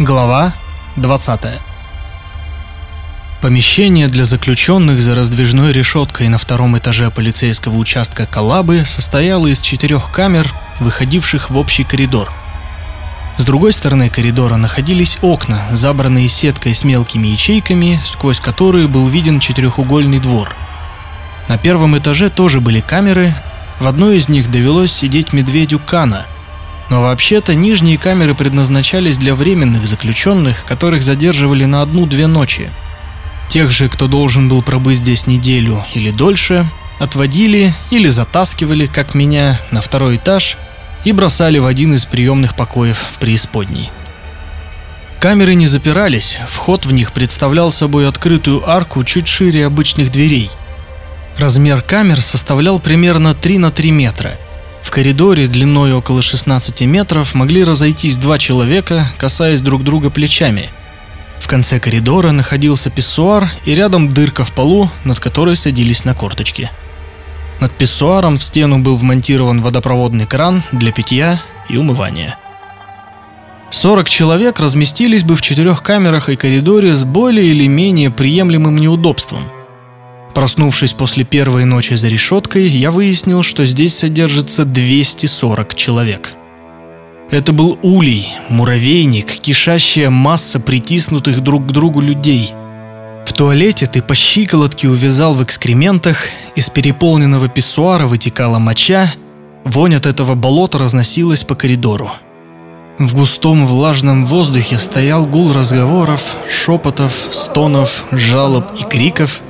Глава 20 Помещение для заключенных за раздвижной решеткой на втором этаже полицейского участка Калабы состояло из четырех камер, выходивших в общий коридор. С другой стороны коридора находились окна, забранные сеткой с мелкими ячейками, сквозь которые был виден четырехугольный двор. На первом этаже тоже были камеры, в одной из них довелось сидеть медведю Кана – но вообще-то нижние камеры предназначались для временных заключенных, которых задерживали на одну-две ночи. Тех же, кто должен был пробыть здесь неделю или дольше, отводили или затаскивали, как меня, на второй этаж и бросали в один из приемных покоев преисподней. Камеры не запирались, вход в них представлял собой открытую арку чуть шире обычных дверей. Размер камер составлял примерно 3 на 3 метра – в коридоре длиной около 16 метров могли разойтись два человека, касаясь друг друга плечами. В конце коридора находился писсуар и рядом дырка в полу, над которой садились на корточки. Над писсуаром в стену был вмонтирован водопроводный кран для питья и умывания. 40 человек разместились бы в четырех камерах и коридоре с более или менее приемлемым неудобством – Проснувшись после первой ночи за решеткой, я выяснил, что здесь содержится 240 человек. Это был улей, муравейник, кишащая масса притиснутых друг к другу людей. В туалете ты по щиколотке увязал в экскрементах, из переполненного писсуара вытекала моча, вонь от этого болота разносилась по коридору. В густом влажном воздухе стоял гул разговоров, шепотов, стонов, жалоб и криков –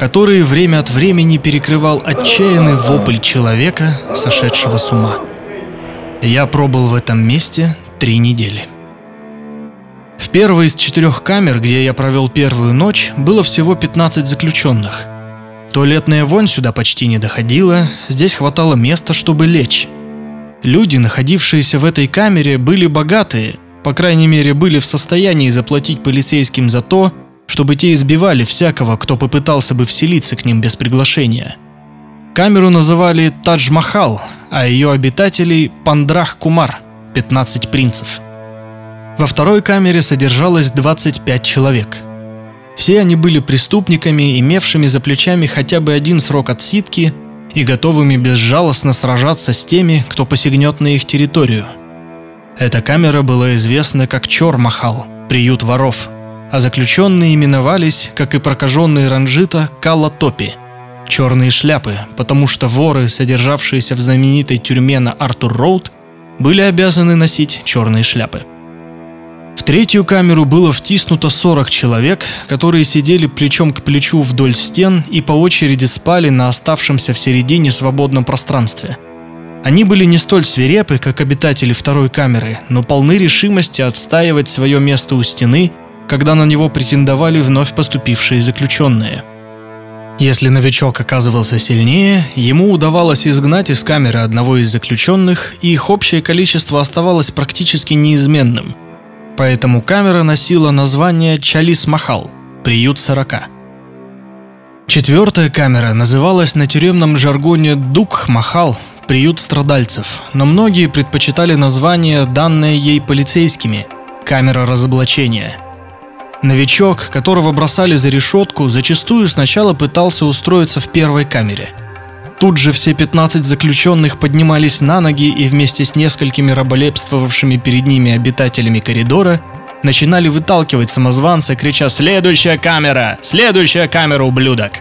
которые время от времени перекрывал отчаянный вопль человека, сошедшего с ума. Я пробыл в этом месте три недели. В первой из четырех камер, где я провел первую ночь, было всего 15 заключенных. Туалетная вонь сюда почти не доходила, здесь хватало места, чтобы лечь. Люди, находившиеся в этой камере, были богатые, по крайней мере, были в состоянии заплатить полицейским за то, чтобы те избивали всякого, кто попытался бы вселиться к ним без приглашения. Камеру называли Тадж-Махал, а ее обитателей Пандрах Кумар – 15 принцев. Во второй камере содержалось 25 человек. Все они были преступниками, имевшими за плечами хотя бы один срок отсидки и готовыми безжалостно сражаться с теми, кто посягнет на их территорию. Эта камера была известна как Чор-Махал – приют воров – а заключенные именовались, как и прокаженные ранжита, калатопи – черные шляпы, потому что воры, содержавшиеся в знаменитой тюрьме на Артур-Роуд, были обязаны носить черные шляпы. В третью камеру было втиснуто 40 человек, которые сидели плечом к плечу вдоль стен и по очереди спали на оставшемся в середине свободном пространстве. Они были не столь свирепы, как обитатели второй камеры, но полны решимости отстаивать свое место у стены когда на него претендовали вновь поступившие заключенные. Если новичок оказывался сильнее, ему удавалось изгнать из камеры одного из заключенных, и их общее количество оставалось практически неизменным. Поэтому камера носила название Чалис Махал – приют 40. Четвертая камера называлась на тюремном жаргоне Дук Махал – приют страдальцев, но многие предпочитали название, данное ей полицейскими – камера разоблачения – Новичок, которого бросали за решетку, зачастую сначала пытался устроиться в первой камере. Тут же все 15 заключенных поднимались на ноги и вместе с несколькими раболепствовавшими перед ними обитателями коридора начинали выталкивать самозванца, крича «Следующая камера! Следующая камера, ублюдок!»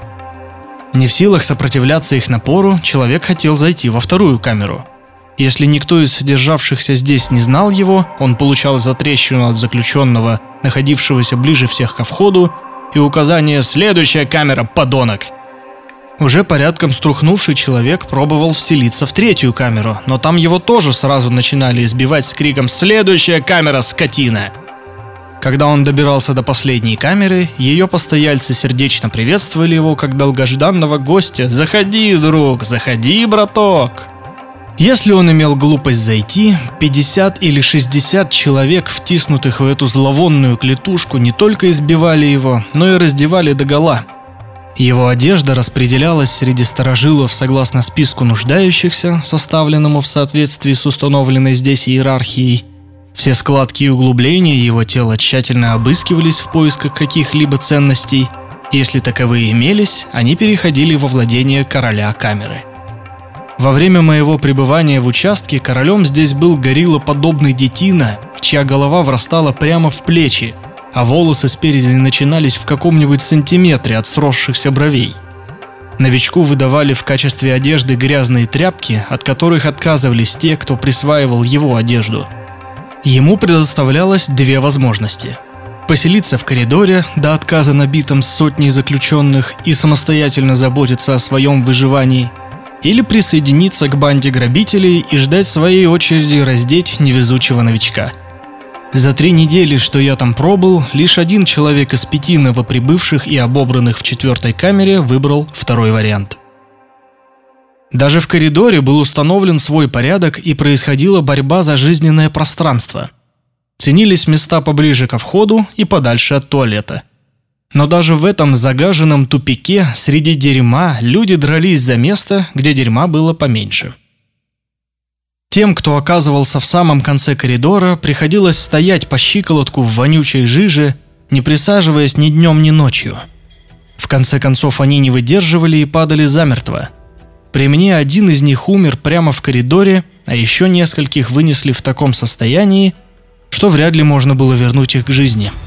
Не в силах сопротивляться их напору, человек хотел зайти во вторую камеру. Если никто из содержавшихся здесь не знал его, он получал затрещину от заключенного находившегося ближе всех ко входу, и указание «Следующая камера, подонок!». Уже порядком струхнувший человек пробовал вселиться в третью камеру, но там его тоже сразу начинали избивать с криком «Следующая камера, скотина!». Когда он добирался до последней камеры, ее постояльцы сердечно приветствовали его как долгожданного гостя «Заходи, друг, заходи, браток!». Если он имел глупость зайти, 50 или 60 человек, втиснутых в эту зловонную клетушку, не только избивали его, но и раздевали догола. Его одежда распределялась среди старожилов согласно списку нуждающихся, составленному в соответствии с установленной здесь иерархией. Все складки и углубления его тела тщательно обыскивались в поисках каких-либо ценностей. Если таковые имелись, они переходили во владение короля камеры. Во время моего пребывания в участке королем здесь был гориллоподобный детина, чья голова врастала прямо в плечи, а волосы спереди начинались в каком-нибудь сантиметре от сросшихся бровей. Новичку выдавали в качестве одежды грязные тряпки, от которых отказывались те, кто присваивал его одежду. Ему предоставлялось две возможности – поселиться в коридоре до отказа набитым сотней заключенных и самостоятельно заботиться о своем выживании – или присоединиться к банде грабителей и ждать своей очереди раздеть невезучего новичка. За три недели, что я там пробыл, лишь один человек из пяти новоприбывших и обобранных в четвертой камере выбрал второй вариант. Даже в коридоре был установлен свой порядок и происходила борьба за жизненное пространство. Ценились места поближе ко входу и подальше от туалета – но даже в этом загаженном тупике среди дерьма люди дрались за место, где дерьма было поменьше. Тем, кто оказывался в самом конце коридора, приходилось стоять по щиколотку в вонючей жиже, не присаживаясь ни днем, ни ночью. В конце концов они не выдерживали и падали замертво. При мне один из них умер прямо в коридоре, а еще нескольких вынесли в таком состоянии, что вряд ли можно было вернуть их к жизни –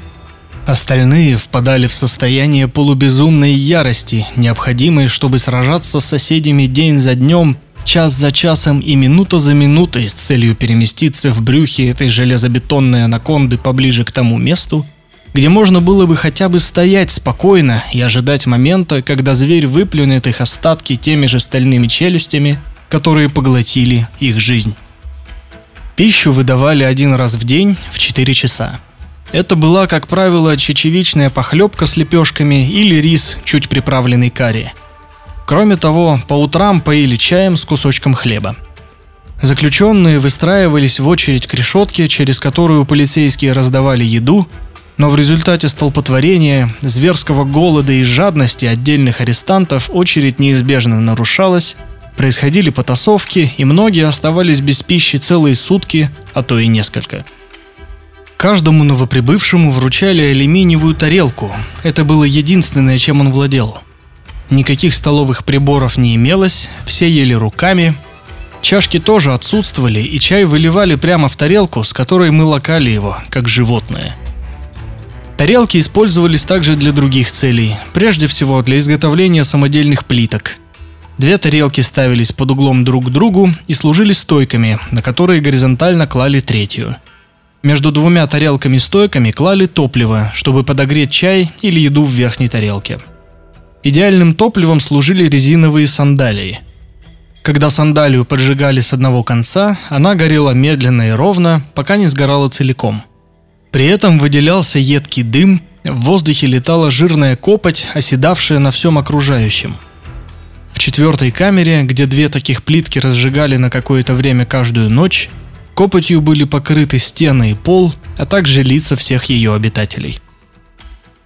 Остальные впадали в состояние полубезумной ярости, необходимой, чтобы сражаться с соседями день за днем, час за часом и минута за минутой с целью переместиться в брюхе этой железобетонной анаконды поближе к тому месту, где можно было бы хотя бы стоять спокойно и ожидать момента, когда зверь выплюнет их остатки теми же стальными челюстями, которые поглотили их жизнь. Пищу выдавали один раз в день в 4 часа. Это была, как правило, чечевичная похлебка с лепешками или рис, чуть приправленный карри. Кроме того, по утрам поили чаем с кусочком хлеба. Заключенные выстраивались в очередь к решетке, через которую полицейские раздавали еду, но в результате столпотворения, зверского голода и жадности отдельных арестантов очередь неизбежно нарушалась, происходили потасовки, и многие оставались без пищи целые сутки, а то и несколько – Каждому новоприбывшему вручали алюминиевую тарелку. Это было единственное, чем он владел. Никаких столовых приборов не имелось, все ели руками. Чашки тоже отсутствовали, и чай выливали прямо в тарелку, с которой мы лакали его, как животное. Тарелки использовались также для других целей, прежде всего для изготовления самодельных плиток. Две тарелки ставились под углом друг к другу и служили стойками, на которые горизонтально клали третью – между двумя тарелками-стойками клали топливо, чтобы подогреть чай или еду в верхней тарелке. Идеальным топливом служили резиновые сандалии. Когда сандалию поджигали с одного конца, она горела медленно и ровно, пока не сгорала целиком. При этом выделялся едкий дым, в воздухе летала жирная копоть, оседавшая на всем окружающем. В четвертой камере, где две таких плитки разжигали на какое-то время каждую ночь, Копотью были покрыты стены и пол, а также лица всех ее обитателей.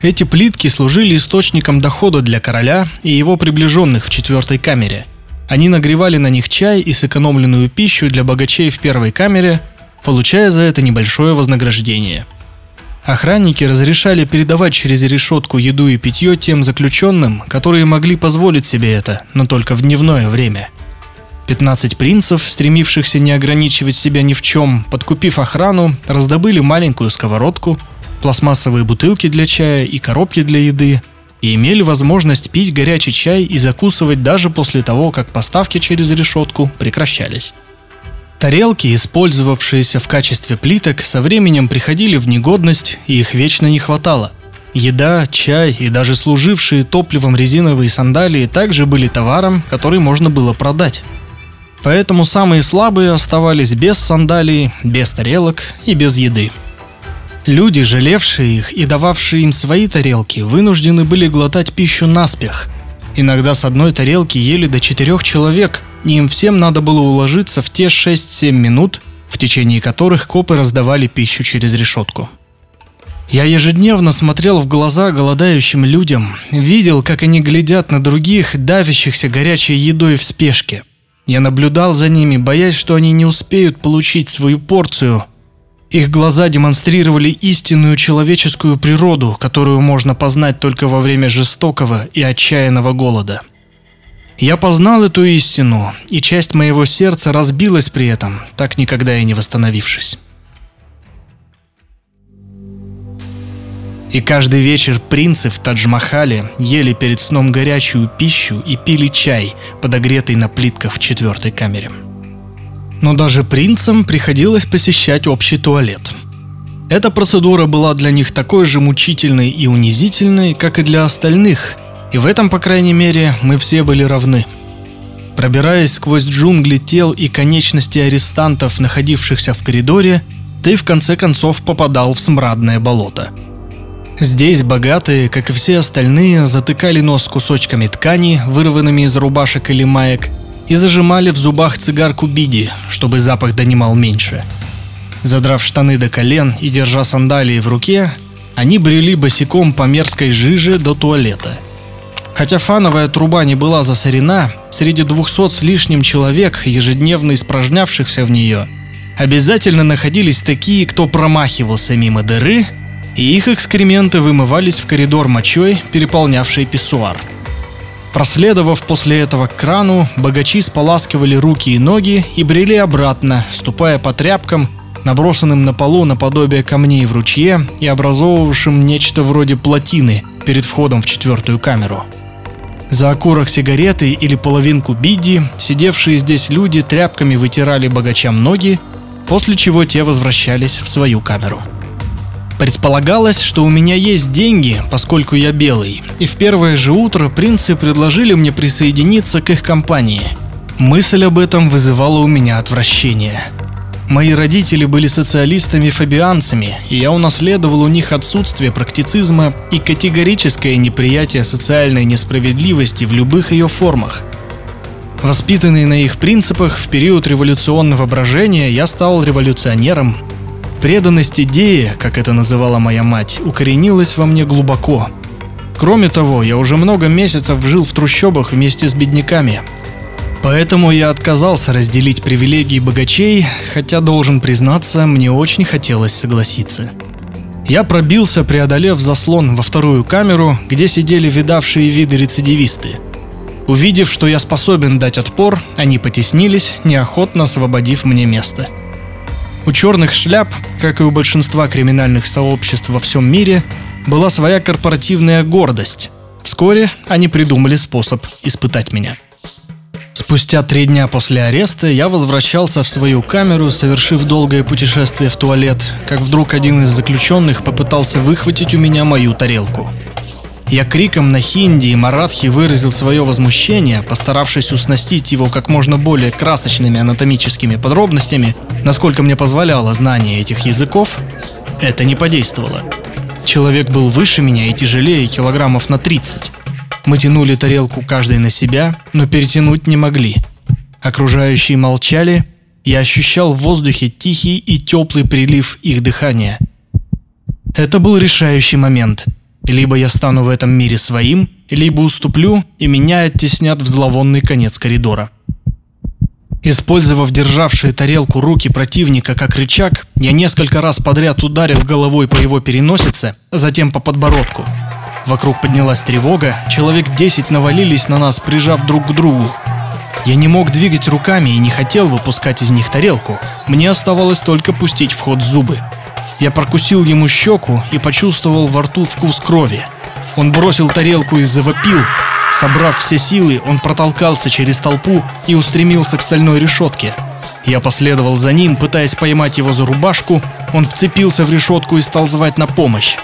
Эти плитки служили источником дохода для короля и его приближенных в четвертой камере. Они нагревали на них чай и сэкономленную пищу для богачей в первой камере, получая за это небольшое вознаграждение. Охранники разрешали передавать через решетку еду и питье тем заключенным, которые могли позволить себе это, но только в дневное время – 15 принцев, стремившихся не ограничивать себя ни в чем, подкупив охрану, раздобыли маленькую сковородку, пластмассовые бутылки для чая и коробки для еды, и имели возможность пить горячий чай и закусывать даже после того, как поставки через решетку прекращались. Тарелки, использовавшиеся в качестве плиток, со временем приходили в негодность, и их вечно не хватало. Еда, чай и даже служившие топливом резиновые сандалии также были товаром, который можно было продать. Поэтому самые слабые оставались без сандалий, без тарелок и без еды. Люди, жалевшие их и дававшие им свои тарелки, вынуждены были глотать пищу наспех. Иногда с одной тарелки ели до четырех человек, и им всем надо было уложиться в те 6-7 минут, в течение которых копы раздавали пищу через решетку. Я ежедневно смотрел в глаза голодающим людям, видел, как они глядят на других, давящихся горячей едой в спешке – я наблюдал за ними, боясь, что они не успеют получить свою порцию. Их глаза демонстрировали истинную человеческую природу, которую можно познать только во время жестокого и отчаянного голода. Я познал эту истину, и часть моего сердца разбилась при этом, так никогда и не восстановившись. И каждый вечер принцы в Тадж-Махале ели перед сном горячую пищу и пили чай, подогретый на плитках в четвертой камере. Но даже принцам приходилось посещать общий туалет. Эта процедура была для них такой же мучительной и унизительной, как и для остальных, и в этом, по крайней мере, мы все были равны. Пробираясь сквозь джунгли тел и конечности арестантов, находившихся в коридоре, ты в конце концов попадал в смрадное болото – Здесь богатые, как и все остальные, затыкали нос кусочками ткани, вырванными из рубашек или маек, и зажимали в зубах цигарку биди, чтобы запах донимал меньше. Задрав штаны до колен и держа сандалии в руке, они брели босиком по мерзкой жиже до туалета. Хотя фановая труба не была засорена, среди двухсот с лишним человек, ежедневно испражнявшихся в нее, обязательно находились такие, кто промахивался мимо дыры и их экскременты вымывались в коридор мочой, переполнявший писсуар. Проследовав после этого к крану, богачи споласкивали руки и ноги и брели обратно, ступая по тряпкам, набросанным на полу наподобие камней в ручье и образовывавшим нечто вроде плотины перед входом в четвертую камеру. За окурок сигареты или половинку биди сидевшие здесь люди тряпками вытирали богачам ноги, после чего те возвращались в свою камеру. Предполагалось, что у меня есть деньги, поскольку я белый, и в первое же утро принцы предложили мне присоединиться к их компании. Мысль об этом вызывала у меня отвращение. Мои родители были социалистами-фабианцами, и я унаследовал у них отсутствие практицизма и категорическое неприятие социальной несправедливости в любых ее формах. Воспитанный на их принципах в период революционного брожения, я стал революционером, Преданность идее, как это называла моя мать, укоренилась во мне глубоко. Кроме того, я уже много месяцев жил в трущобах вместе с бедняками. Поэтому я отказался разделить привилегии богачей, хотя, должен признаться, мне очень хотелось согласиться. Я пробился, преодолев заслон во вторую камеру, где сидели видавшие виды рецидивисты. Увидев, что я способен дать отпор, они потеснились, неохотно освободив мне место – у черных шляп, как и у большинства криминальных сообществ во всем мире, была своя корпоративная гордость. Вскоре они придумали способ испытать меня. Спустя три дня после ареста я возвращался в свою камеру, совершив долгое путешествие в туалет, как вдруг один из заключенных попытался выхватить у меня мою тарелку. Я криком на хинди и маратхи выразил свое возмущение, постаравшись уснастить его как можно более красочными анатомическими подробностями, насколько мне позволяло знание этих языков. Это не подействовало. Человек был выше меня и тяжелее килограммов на 30. Мы тянули тарелку каждый на себя, но перетянуть не могли. Окружающие молчали, я ощущал в воздухе тихий и теплый прилив их дыхания. Это был решающий момент – либо я стану в этом мире своим, либо уступлю, и меня оттеснят в зловонный конец коридора. Использовав державшие тарелку руки противника как рычаг, я несколько раз подряд ударил головой по его переносице, затем по подбородку. Вокруг поднялась тревога, человек 10 навалились на нас, прижав друг к другу. Я не мог двигать руками и не хотел выпускать из них тарелку. Мне оставалось только пустить в ход зубы. Я прокусил ему щеку и почувствовал во рту вкус крови. Он бросил тарелку и завопил. Собрав все силы, он протолкался через толпу и устремился к стальной решетке. Я последовал за ним, пытаясь поймать его за рубашку. Он вцепился в решетку и стал звать на помощь.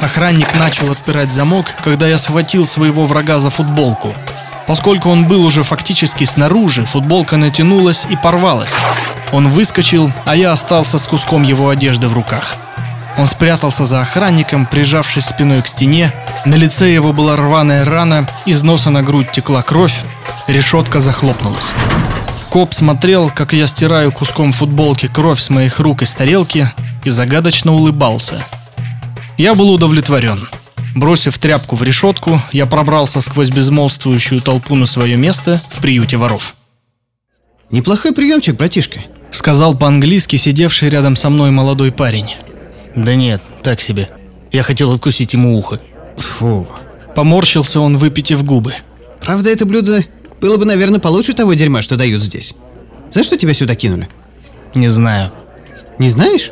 Охранник начал отпирать замок, когда я схватил своего врага за футболку. Поскольку он был уже фактически снаружи, футболка натянулась и порвалась. Он выскочил, а я остался с куском его одежды в руках. Он спрятался за охранником, прижавшись спиной к стене. На лице его была рваная рана, из носа на грудь текла кровь. Решетка захлопнулась. Коп смотрел, как я стираю куском футболки кровь с моих рук из тарелки и загадочно улыбался. Я был удовлетворен. Бросив тряпку в решетку, я пробрался сквозь безмолвствующую толпу на свое место в приюте воров. Неплохой приемчик, братишка. Сказал по-английски сидевший рядом со мной молодой парень. Да нет, так себе. Я хотел откусить ему ухо. Фу. Поморщился он, выпитив губы. Правда, это блюдо было бы, наверное, получше того дерьма, что дают здесь. За что тебя сюда кинули? Не знаю. Не знаешь?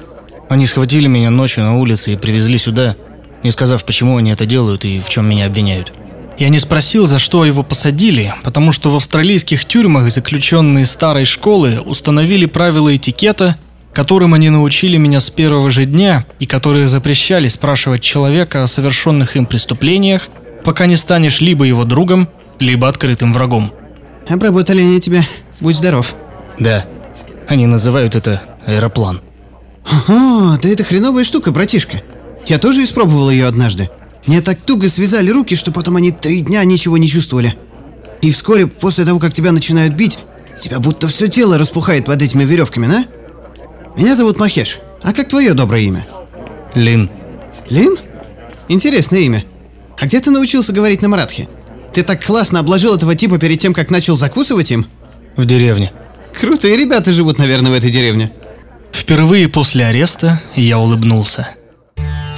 Они схватили меня ночью на улице и привезли сюда, не сказав, почему они это делают и в чем меня обвиняют. Я не спросил, за что его посадили, потому что в австралийских тюрьмах заключенные старой школы установили правила этикета, которым они научили меня с первого же дня и которые запрещали спрашивать человека о совершенных им преступлениях, пока не станешь либо его другом, либо открытым врагом. Обработали они тебя. Будь здоров. Да, они называют это аэроплан. Ага, да это хреновая штука, братишка. Я тоже испробовал ее однажды. Мне так туго связали руки, что потом они три дня ничего не чувствовали. И вскоре, после того, как тебя начинают бить, тебя будто все тело распухает под этими веревками, да? Меня зовут Махеш. А как твое доброе имя? Лин. Лин? Интересное имя. А где ты научился говорить на маратхе? Ты так классно обложил этого типа перед тем, как начал закусывать им? В деревне. Крутые ребята живут, наверное, в этой деревне. Впервые после ареста я улыбнулся.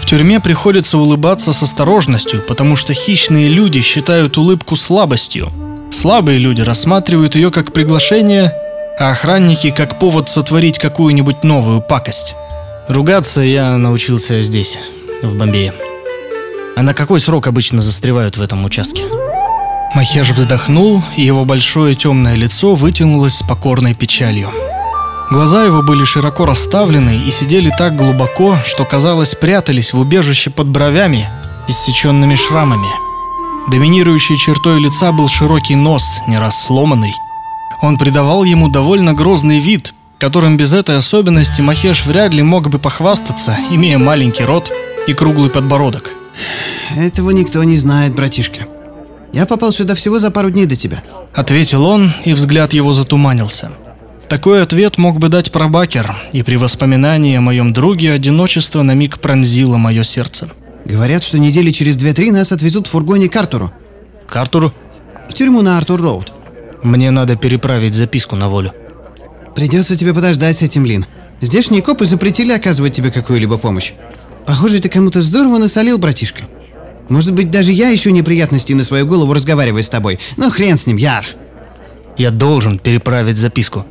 В тюрьме приходится улыбаться с осторожностью, потому что хищные люди считают улыбку слабостью. Слабые люди рассматривают ее как приглашение, а охранники как повод сотворить какую-нибудь новую пакость. Ругаться я научился здесь, в Бомбее. А на какой срок обычно застревают в этом участке? Махеш вздохнул, и его большое темное лицо вытянулось с покорной печалью. Глаза его были широко расставлены и сидели так глубоко, что, казалось, прятались в убежище под бровями, иссеченными шрамами. Доминирующей чертой лица был широкий нос, не раз сломанный. Он придавал ему довольно грозный вид, которым без этой особенности Махеш вряд ли мог бы похвастаться, имея маленький рот и круглый подбородок. Этого никто не знает, братишка. Я попал сюда всего за пару дней до тебя. Ответил он, и взгляд его затуманился. Такой ответ мог бы дать пробакер, и при воспоминании о моем друге одиночество на миг пронзило мое сердце. Говорят, что недели через две-три нас отвезут в фургоне к Артуру. К Артуру? В тюрьму на Артур-Роуд. Мне надо переправить записку на волю. Придется тебе подождать с этим, Лин. Здешние копы запретили оказывать тебе какую-либо помощь. Похоже, ты кому-то здорово насолил, братишка. Может быть, даже я ищу неприятности на свою голову, разговаривая с тобой. Но хрен с ним, Яр. Я должен переправить записку.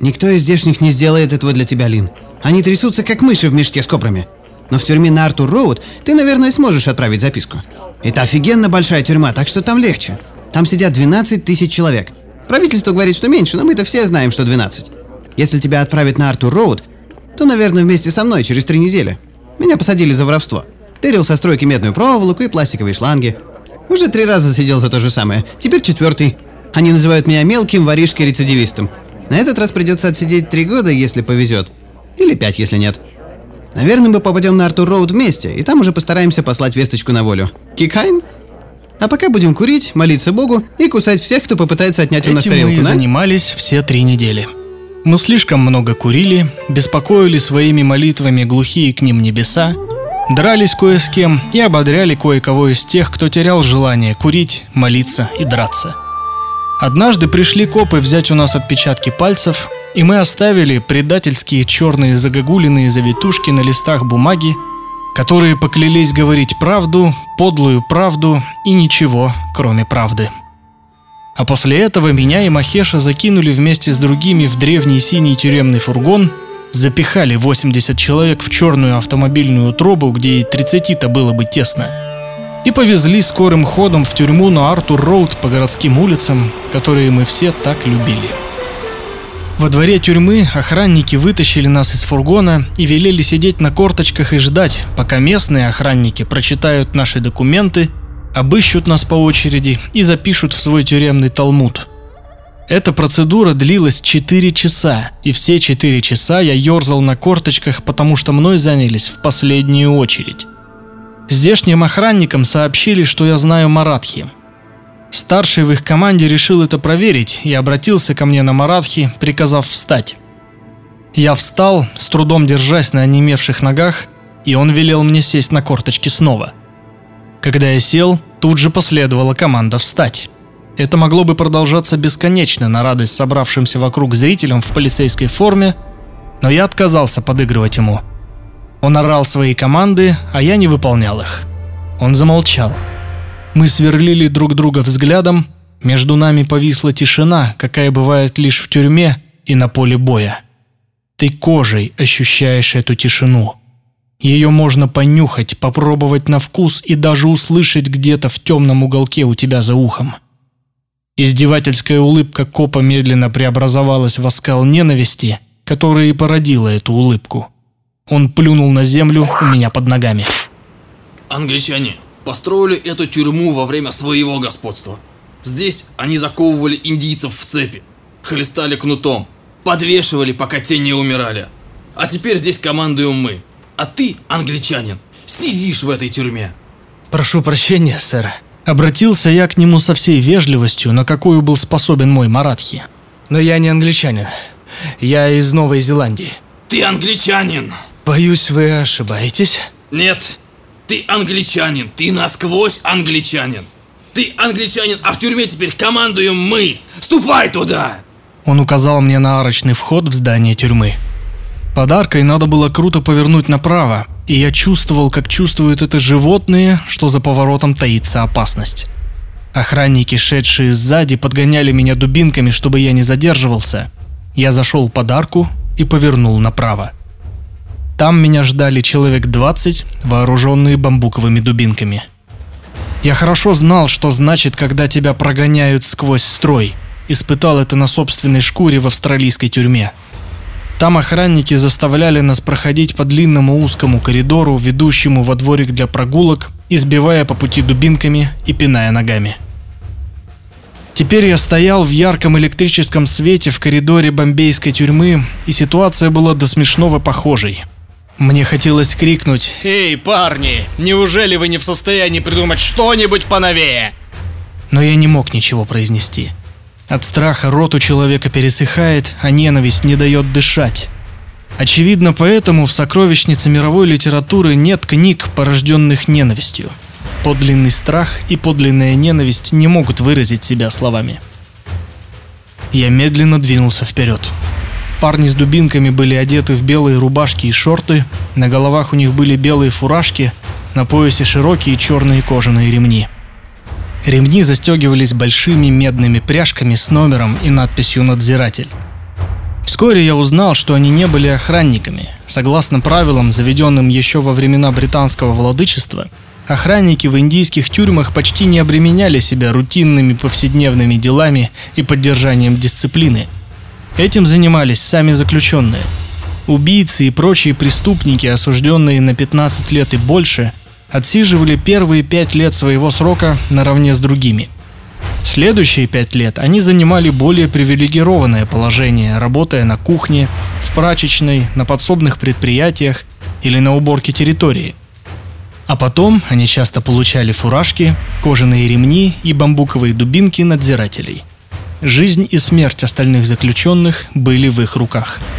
Никто из здешних не сделает этого для тебя, Лин. Они трясутся, как мыши в мешке с копрами. Но в тюрьме на Артур Роуд ты, наверное, сможешь отправить записку. Это офигенно большая тюрьма, так что там легче. Там сидят 12 тысяч человек. Правительство говорит, что меньше, но мы-то все знаем, что 12. Если тебя отправят на Артур Роуд, то, наверное, вместе со мной через три недели. Меня посадили за воровство. Тырил со стройки медную проволоку и пластиковые шланги. Уже три раза сидел за то же самое. Теперь четвертый. Они называют меня мелким воришкой-рецидивистом. На этот раз придется отсидеть три года, если повезет. Или пять, если нет. Наверное, мы попадем на Артур Роуд вместе, и там уже постараемся послать весточку на волю. Кикайн? А пока будем курить, молиться Богу и кусать всех, кто попытается отнять у нас Этим тарелку, мы да? занимались все три недели. Мы слишком много курили, беспокоили своими молитвами глухие к ним небеса, дрались кое с кем и ободряли кое-кого из тех, кто терял желание курить, молиться и драться. Однажды пришли копы взять у нас отпечатки пальцев, и мы оставили предательские черные загогулиные завитушки на листах бумаги, которые поклялись говорить правду, подлую правду и ничего, кроме правды. А после этого меня и Махеша закинули вместе с другими в древний синий тюремный фургон, запихали 80 человек в черную автомобильную утробу, где и 30-то было бы тесно, и повезли скорым ходом в тюрьму на Артур-Роуд по городским улицам, которые мы все так любили. Во дворе тюрьмы охранники вытащили нас из фургона и велели сидеть на корточках и ждать, пока местные охранники прочитают наши документы, обыщут нас по очереди и запишут в свой тюремный талмуд. Эта процедура длилась 4 часа, и все 4 часа я ерзал на корточках, потому что мной занялись в последнюю очередь. Здешним охранникам сообщили, что я знаю маратхи. Старший в их команде решил это проверить и обратился ко мне на маратхи, приказав встать. Я встал, с трудом держась на онемевших ногах, и он велел мне сесть на корточки снова. Когда я сел, тут же последовала команда встать. Это могло бы продолжаться бесконечно на радость собравшимся вокруг зрителям в полицейской форме, но я отказался подыгрывать ему. Он орал свои команды, а я не выполнял их. Он замолчал. Мы сверлили друг друга взглядом, между нами повисла тишина, какая бывает лишь в тюрьме и на поле боя. Ты кожей ощущаешь эту тишину. Ее можно понюхать, попробовать на вкус и даже услышать где-то в темном уголке у тебя за ухом. Издевательская улыбка копа медленно преобразовалась в оскал ненависти, которая и породила эту улыбку. Он плюнул на землю у меня под ногами. Англичане построили эту тюрьму во время своего господства. Здесь они заковывали индийцев в цепи, хлестали кнутом, подвешивали, пока те не умирали. А теперь здесь командуем мы. А ты, англичанин, сидишь в этой тюрьме. Прошу прощения, сэр. Обратился я к нему со всей вежливостью, на какую был способен мой Маратхи. Но я не англичанин. Я из Новой Зеландии. Ты англичанин! Боюсь, вы ошибаетесь. Нет, ты англичанин, ты насквозь англичанин. Ты англичанин, а в тюрьме теперь командуем мы. Ступай туда! Он указал мне на арочный вход в здание тюрьмы. Подаркой надо было круто повернуть направо, и я чувствовал, как чувствуют это животные, что за поворотом таится опасность. Охранники, шедшие сзади, подгоняли меня дубинками, чтобы я не задерживался. Я зашел под арку и повернул направо. Там меня ждали человек 20, вооруженные бамбуковыми дубинками. Я хорошо знал, что значит, когда тебя прогоняют сквозь строй – Испытал это на собственной шкуре в австралийской тюрьме. Там охранники заставляли нас проходить по длинному узкому коридору, ведущему во дворик для прогулок, избивая по пути дубинками и пиная ногами. Теперь я стоял в ярком электрическом свете в коридоре бомбейской тюрьмы, и ситуация была до смешного похожей. Мне хотелось крикнуть «Эй, парни, неужели вы не в состоянии придумать что-нибудь поновее?» Но я не мог ничего произнести. От страха рот у человека пересыхает, а ненависть не дает дышать. Очевидно, поэтому в сокровищнице мировой литературы нет книг, порожденных ненавистью. Подлинный страх и подлинная ненависть не могут выразить себя словами. Я медленно двинулся вперед. Парни с дубинками были одеты в белые рубашки и шорты, на головах у них были белые фуражки, на поясе широкие черные кожаные ремни – Ремни застегивались большими медными пряжками с номером и надписью «Надзиратель». Вскоре я узнал, что они не были охранниками. Согласно правилам, заведенным еще во времена британского владычества, охранники в индийских тюрьмах почти не обременяли себя рутинными повседневными делами и поддержанием дисциплины. Этим занимались сами заключенные. Убийцы и прочие преступники, осужденные на 15 лет и больше, отсиживали первые пять лет своего срока наравне с другими. Следующие пять лет они занимали более привилегированное положение, работая на кухне, в прачечной, на подсобных предприятиях или на уборке территории. А потом они часто получали фуражки, кожаные ремни и бамбуковые дубинки надзирателей. Жизнь и смерть остальных заключенных были в их руках –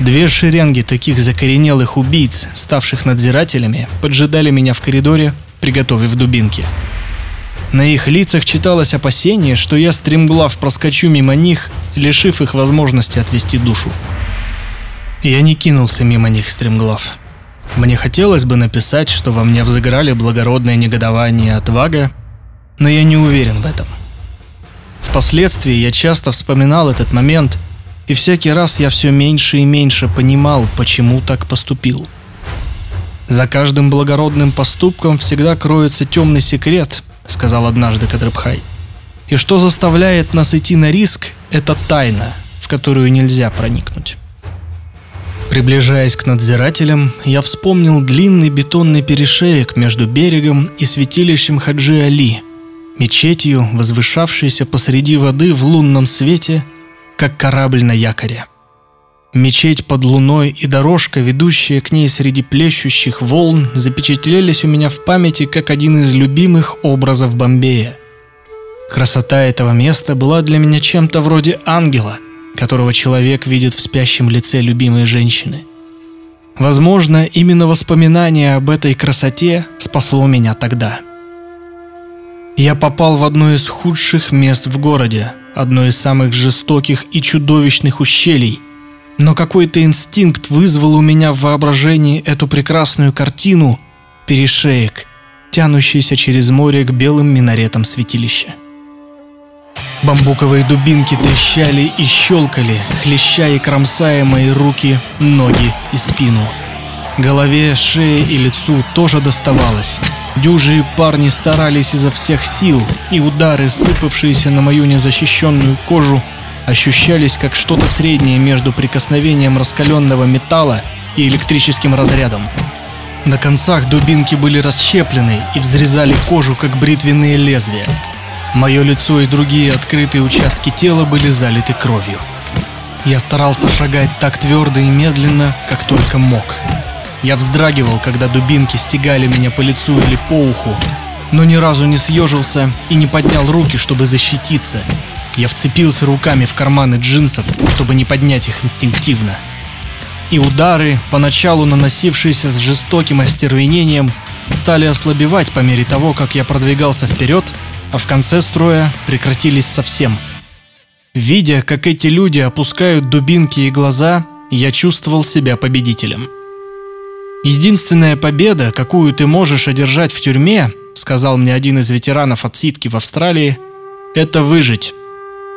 Две шеренги таких закоренелых убийц, ставших надзирателями, поджидали меня в коридоре, приготовив дубинки. На их лицах читалось опасение, что я стремглав проскочу мимо них, лишив их возможности отвести душу. Я не кинулся мимо них стремглав. Мне хотелось бы написать, что во мне взыграли благородное негодование и отвага, но я не уверен в этом. Впоследствии я часто вспоминал этот момент – и всякий раз я все меньше и меньше понимал, почему так поступил. «За каждым благородным поступком всегда кроется темный секрет», — сказал однажды Кадрабхай. «И что заставляет нас идти на риск, это тайна, в которую нельзя проникнуть». Приближаясь к надзирателям, я вспомнил длинный бетонный перешеек между берегом и святилищем Хаджи Али, мечетью, возвышавшейся посреди воды в лунном свете как корабль на якоре. Мечеть под луной и дорожка, ведущая к ней среди плещущих волн, запечатлелись у меня в памяти как один из любимых образов Бомбея. Красота этого места была для меня чем-то вроде ангела, которого человек видит в спящем лице любимой женщины. Возможно, именно воспоминание об этой красоте спасло меня тогда. Я попал в одно из худших мест в городе, одно из самых жестоких и чудовищных ущелий. Но какой-то инстинкт вызвал у меня в воображении эту прекрасную картину перешеек, тянущийся через море к белым минаретам святилища. Бамбуковые дубинки трещали и щелкали, хлеща и кромсая мои руки, ноги и спину. Голове, шее и лицу тоже доставалось. Дюжи парни старались изо всех сил, и удары, сыпавшиеся на мою незащищенную кожу, ощущались как что-то среднее между прикосновением раскаленного металла и электрическим разрядом. На концах дубинки были расщеплены и взрезали кожу, как бритвенные лезвия. Мое лицо и другие открытые участки тела были залиты кровью. Я старался шагать так твердо и медленно, как только мог. Я вздрагивал, когда дубинки стегали меня по лицу или по уху, но ни разу не съежился и не поднял руки, чтобы защититься. Я вцепился руками в карманы джинсов, чтобы не поднять их инстинктивно и удары, поначалу наносившиеся с жестоким остервенением, стали ослабевать по мере того, как я продвигался вперед, а в конце строя прекратились совсем. Видя, как эти люди опускают дубинки и глаза, я чувствовал себя победителем. «Единственная победа, какую ты можешь одержать в тюрьме, сказал мне один из ветеранов отсидки в Австралии, это выжить.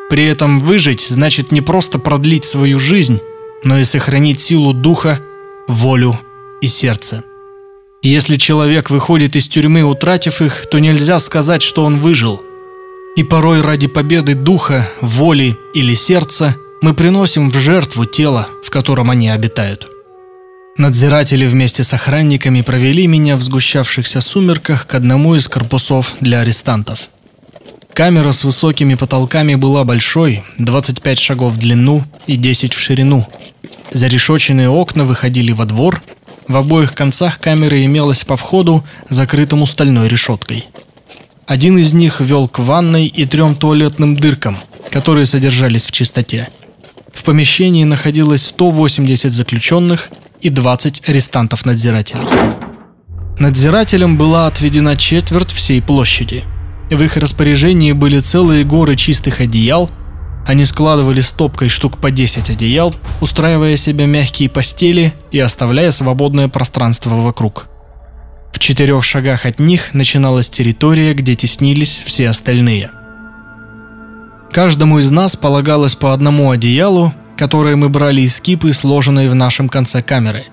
При этом выжить значит не просто продлить свою жизнь, но и сохранить силу духа, волю и сердце. Если человек выходит из тюрьмы, утратив их, то нельзя сказать, что он выжил. И порой ради победы духа, воли или сердца мы приносим в жертву тело, в котором они обитают. Надзиратели вместе с охранниками провели меня в сгущавшихся сумерках к одному из корпусов для арестантов. Камера с высокими потолками была большой, 25 шагов в длину и 10 в ширину. Зарешоченные окна выходили во двор. В обоих концах камеры имелось по входу, закрытому стальной решеткой. Один из них вел к ванной и трем туалетным дыркам, которые содержались в чистоте. В помещении находилось 180 заключенных и 20 арестантов-надзирателей. Надзирателям была отведена четверть всей площади – в их распоряжении были целые горы чистых одеял. Они складывали стопкой штук по 10 одеял, устраивая себе мягкие постели и оставляя свободное пространство вокруг. В четырех шагах от них начиналась территория, где теснились все остальные. Каждому из нас полагалось по одному одеялу, которое мы брали из кипы, сложенной в нашем конце камеры.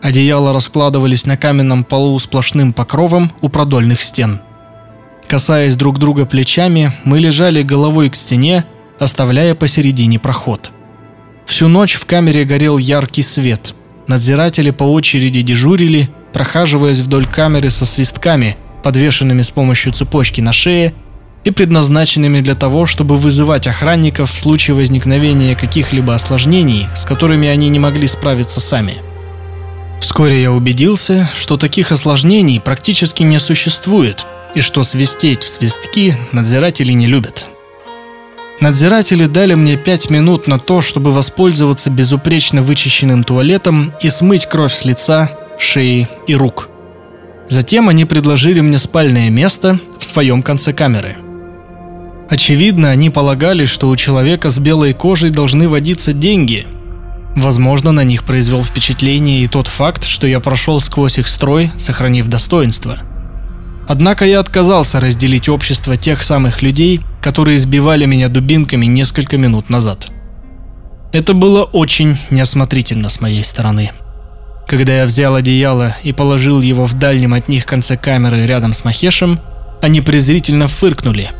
Одеяла раскладывались на каменном полу сплошным покровом у продольных стен – Касаясь друг друга плечами, мы лежали головой к стене, оставляя посередине проход. Всю ночь в камере горел яркий свет. Надзиратели по очереди дежурили, прохаживаясь вдоль камеры со свистками, подвешенными с помощью цепочки на шее и предназначенными для того, чтобы вызывать охранников в случае возникновения каких-либо осложнений, с которыми они не могли справиться сами. Вскоре я убедился, что таких осложнений практически не существует, и что свистеть в свистки надзиратели не любят. Надзиратели дали мне пять минут на то, чтобы воспользоваться безупречно вычищенным туалетом и смыть кровь с лица, шеи и рук. Затем они предложили мне спальное место в своем конце камеры. Очевидно, они полагали, что у человека с белой кожей должны водиться деньги. Возможно, на них произвел впечатление и тот факт, что я прошел сквозь их строй, сохранив достоинство – Однако я отказался разделить общество тех самых людей, которые избивали меня дубинками несколько минут назад. Это было очень неосмотрительно с моей стороны. Когда я взял одеяло и положил его в дальнем от них конце камеры рядом с Махешем, они презрительно фыркнули.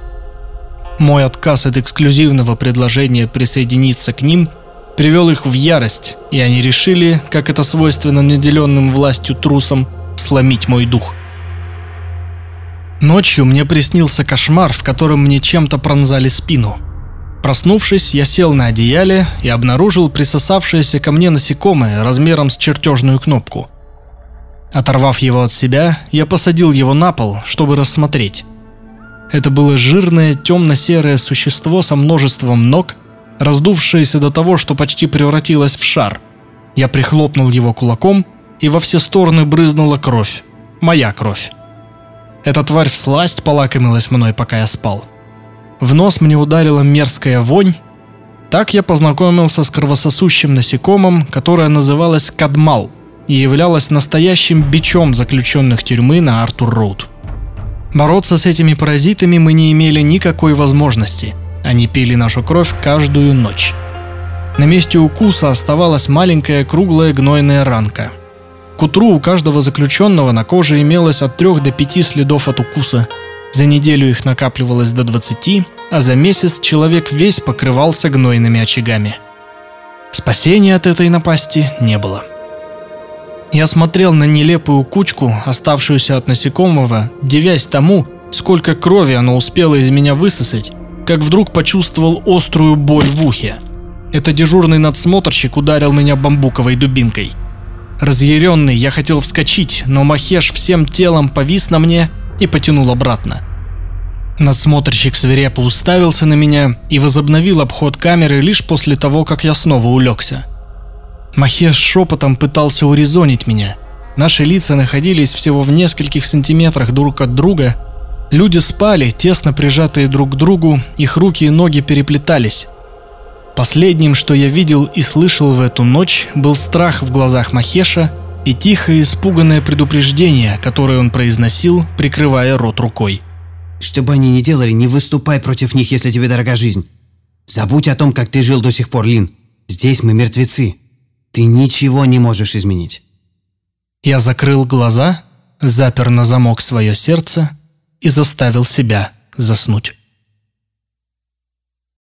Мой отказ от эксклюзивного предложения присоединиться к ним привел их в ярость, и они решили, как это свойственно наделенным властью трусам, сломить мой дух – Ночью мне приснился кошмар, в котором мне чем-то пронзали спину. Проснувшись, я сел на одеяле и обнаружил присосавшееся ко мне насекомое размером с чертежную кнопку. Оторвав его от себя, я посадил его на пол, чтобы рассмотреть. Это было жирное темно-серое существо со множеством ног, раздувшееся до того, что почти превратилось в шар. Я прихлопнул его кулаком, и во все стороны брызнула кровь. Моя кровь. Эта тварь всласть полакомилась мной, пока я спал. В нос мне ударила мерзкая вонь. Так я познакомился с кровососущим насекомым, которое называлось кадмал и являлось настоящим бичом заключенных тюрьмы на Артур-Роуд. Бороться с этими паразитами мы не имели никакой возможности. Они пили нашу кровь каждую ночь. На месте укуса оставалась маленькая круглая гнойная ранка. К утру у каждого заключенного на коже имелось от 3 до 5 следов от укуса. За неделю их накапливалось до 20, а за месяц человек весь покрывался гнойными очагами. Спасения от этой напасти не было. Я смотрел на нелепую кучку, оставшуюся от насекомого, девясь тому, сколько крови оно успело из меня высосать, как вдруг почувствовал острую боль в ухе. Это дежурный надсмотрщик ударил меня бамбуковой дубинкой. Разъяренный, я хотел вскочить, но Махеш всем телом повис на мне и потянул обратно. Надсмотрщик свирепо уставился на меня и возобновил обход камеры лишь после того, как я снова улегся. Махеш шепотом пытался урезонить меня. Наши лица находились всего в нескольких сантиметрах друг от друга. Люди спали, тесно прижатые друг к другу, их руки и ноги переплетались. Последним, что я видел и слышал в эту ночь, был страх в глазах Махеша и тихое испуганное предупреждение, которое он произносил, прикрывая рот рукой. Что бы они ни делали, не выступай против них, если тебе дорога жизнь. Забудь о том, как ты жил до сих пор, Лин. Здесь мы мертвецы. Ты ничего не можешь изменить. Я закрыл глаза, запер на замок свое сердце и заставил себя заснуть.